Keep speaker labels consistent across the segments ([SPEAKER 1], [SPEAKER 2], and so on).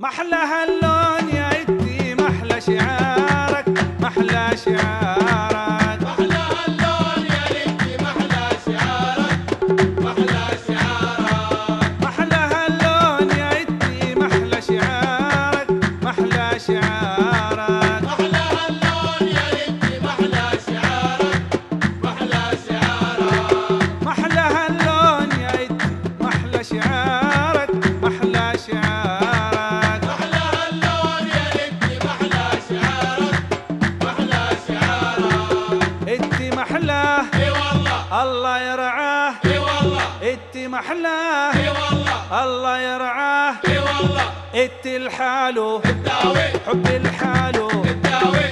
[SPEAKER 1] محلى هاللون يا عدي محلى شعارك محلى شعارك. محلاه
[SPEAKER 2] إي والله.
[SPEAKER 1] الله يرعاه.
[SPEAKER 2] إي والله.
[SPEAKER 1] انت محلاه
[SPEAKER 2] إي والله.
[SPEAKER 1] الله يرعاه.
[SPEAKER 2] إي والله.
[SPEAKER 1] انت
[SPEAKER 2] لحاله
[SPEAKER 1] حب لحاله
[SPEAKER 2] الداوي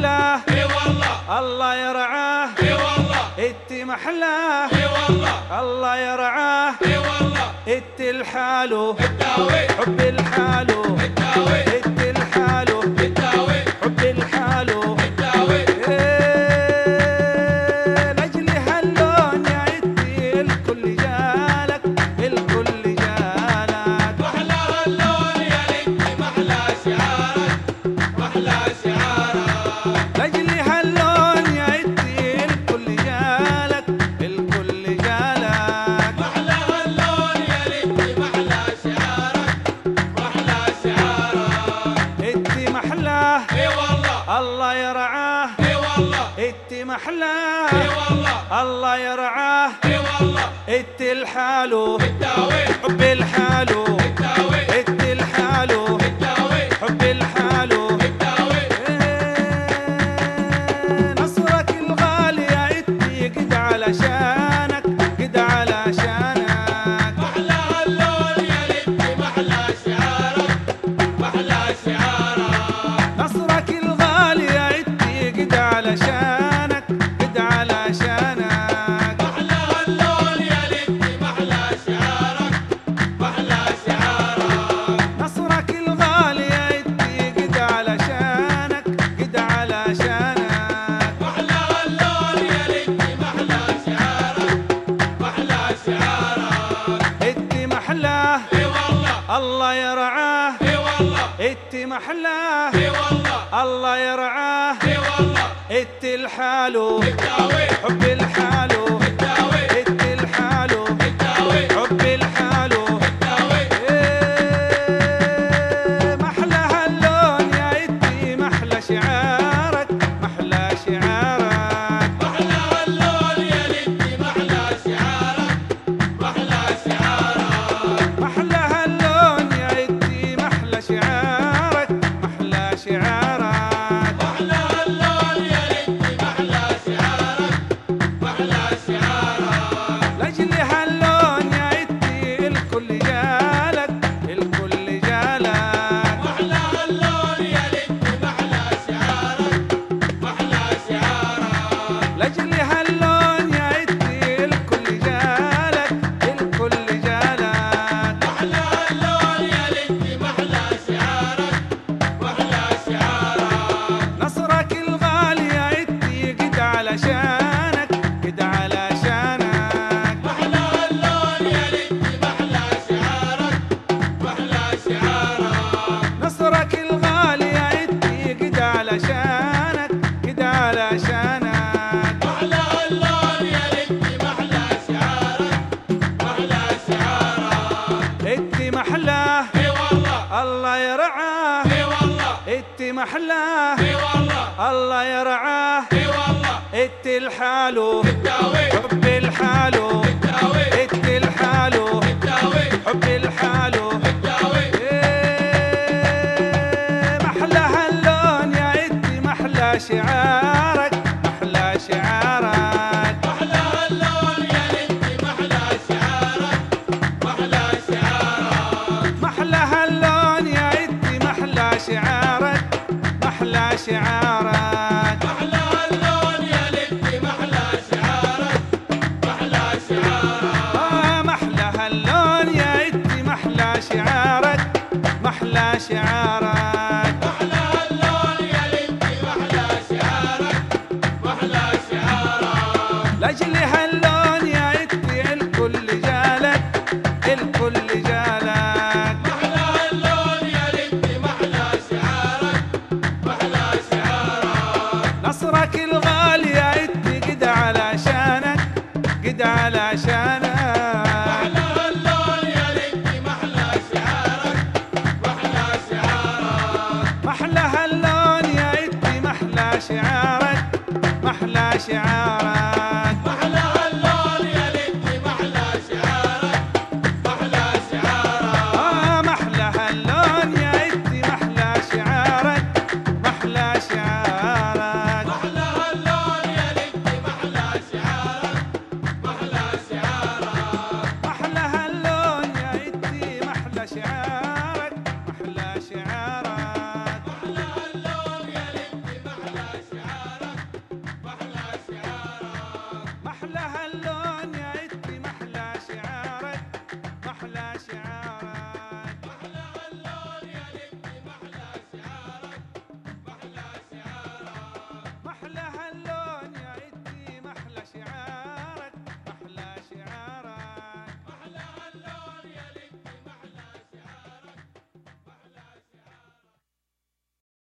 [SPEAKER 1] محلاه
[SPEAKER 2] إي والله.
[SPEAKER 1] الله يرعاه.
[SPEAKER 2] إي والله.
[SPEAKER 1] انت محلاه
[SPEAKER 2] إي والله.
[SPEAKER 1] الله يرعاه.
[SPEAKER 2] إي والله.
[SPEAKER 1] انت الحالو حب الحالو احلاه
[SPEAKER 2] إي والله.
[SPEAKER 1] الله يرعاه.
[SPEAKER 2] إي والله.
[SPEAKER 1] انت الحال.
[SPEAKER 2] بالحال محلاه
[SPEAKER 1] الله يرعاه.
[SPEAKER 2] التلحالو
[SPEAKER 1] حب الحال محلاه.
[SPEAKER 2] إي والله.
[SPEAKER 1] الله يرعاه.
[SPEAKER 2] إي والله.
[SPEAKER 1] ات الحالو حب الحالو ات الحالو حب الحالو إيه، محلى هاللون يا اتي محلى شعاع شعارا